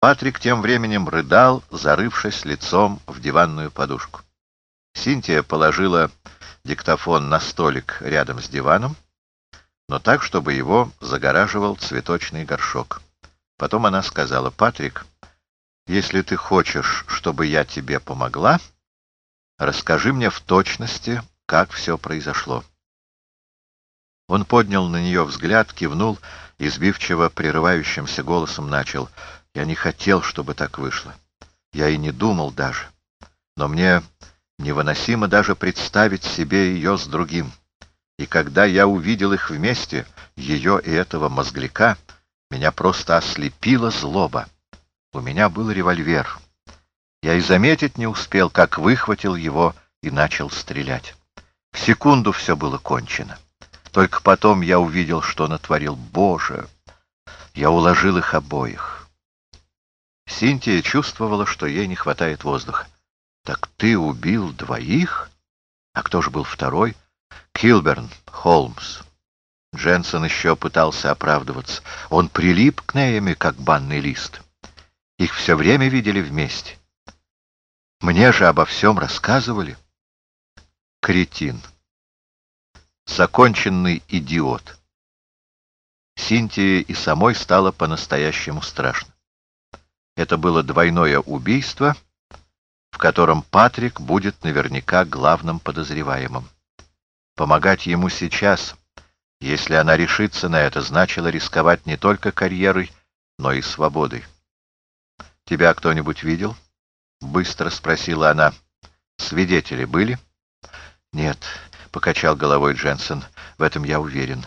Патрик тем временем рыдал, зарывшись лицом в диванную подушку. Синтия положила диктофон на столик рядом с диваном, но так, чтобы его загораживал цветочный горшок. Потом она сказала, «Патрик, если ты хочешь, чтобы я тебе помогла, расскажи мне в точности, как все произошло». Он поднял на нее взгляд, кивнул и сбивчиво прерывающимся голосом начал. «Я не хотел, чтобы так вышло. Я и не думал даже. Но мне невыносимо даже представить себе ее с другим. И когда я увидел их вместе, ее и этого мозгляка, меня просто ослепила злоба. У меня был револьвер. Я и заметить не успел, как выхватил его и начал стрелять. В секунду все было кончено. Только потом я увидел, что натворил. Боже! Я уложил их обоих. Синтия чувствовала, что ей не хватает воздуха. «Так ты убил двоих? А кто же был второй?» «Килберн, Холмс». Дженсен еще пытался оправдываться. Он прилип к Неями, как банный лист. Их все время видели вместе. Мне же обо всем рассказывали. Кретин законченный идиот. Синтии и самой стало по-настоящему страшно. Это было двойное убийство, в котором Патрик будет наверняка главным подозреваемым. Помогать ему сейчас, если она решится на это, значило рисковать не только карьерой, но и свободой. «Тебя кто-нибудь видел?» — быстро спросила она. «Свидетели были?» «Нет, — покачал головой Дженсен. «В этом я уверен.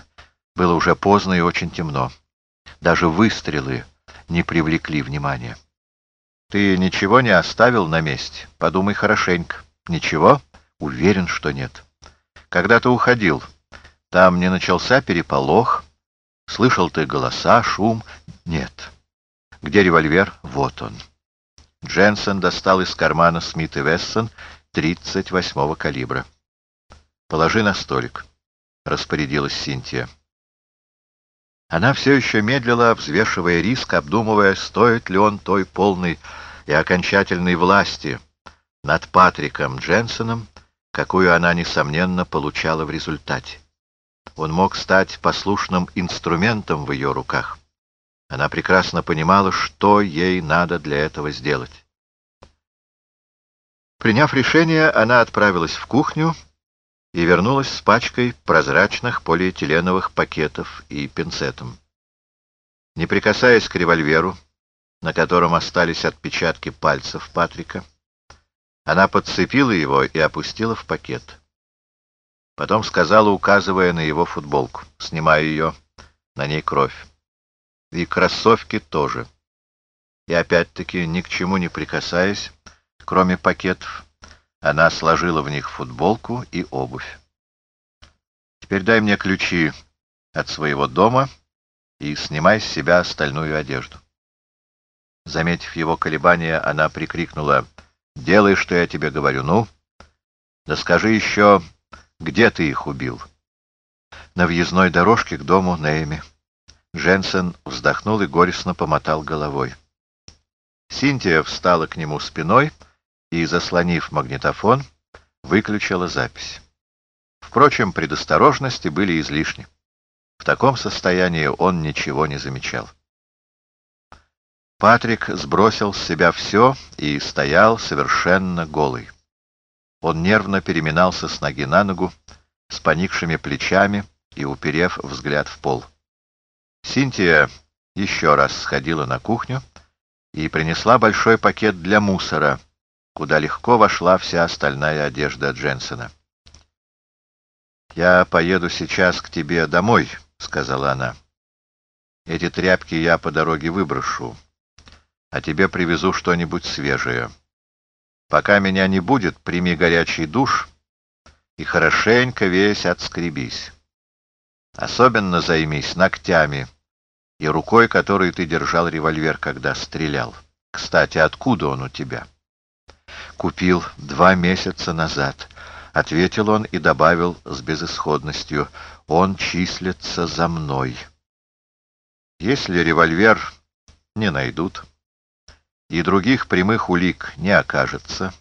Было уже поздно и очень темно. Даже выстрелы не привлекли внимания. Ты ничего не оставил на месте? Подумай хорошенько. Ничего? Уверен, что нет. Когда ты уходил, там не начался переполох? Слышал ты голоса, шум? Нет. Где револьвер? Вот он. Дженсен достал из кармана Смит и Вессон 38-го калибра. Положи на столик, — распорядилась Синтия. Она все еще медлила, взвешивая риск, обдумывая, стоит ли он той полной и окончательной власти над Патриком Дженсоном, какую она, несомненно, получала в результате. Он мог стать послушным инструментом в ее руках. Она прекрасно понимала, что ей надо для этого сделать. Приняв решение, она отправилась в кухню, и вернулась с пачкой прозрачных полиэтиленовых пакетов и пинцетом. Не прикасаясь к револьверу, на котором остались отпечатки пальцев Патрика, она подцепила его и опустила в пакет. Потом сказала, указывая на его футболку, снимая ее, на ней кровь. И кроссовки тоже. И опять-таки, ни к чему не прикасаясь, кроме пакетов, она сложила в них футболку и обувь. «Теперь дай мне ключи от своего дома и снимай с себя остальную одежду». Заметив его колебания, она прикрикнула «Делай, что я тебе говорю, ну? Да скажи еще, где ты их убил?» «На въездной дорожке к дому Нейми». Дженсен вздохнул и горестно помотал головой. Синтия встала к нему спиной и, заслонив магнитофон, выключила запись. Впрочем, предосторожности были излишни. В таком состоянии он ничего не замечал. Патрик сбросил с себя все и стоял совершенно голый. Он нервно переминался с ноги на ногу, с поникшими плечами и уперев взгляд в пол. Синтия еще раз сходила на кухню и принесла большой пакет для мусора — куда легко вошла вся остальная одежда Дженсена. «Я поеду сейчас к тебе домой», — сказала она. «Эти тряпки я по дороге выброшу, а тебе привезу что-нибудь свежее. Пока меня не будет, прими горячий душ и хорошенько весь отскребись. Особенно займись ногтями и рукой, которой ты держал револьвер, когда стрелял. Кстати, откуда он у тебя?» Купил два месяца назад», — ответил он и добавил с безысходностью. «Он числится за мной». «Если револьвер не найдут, и других прямых улик не окажется,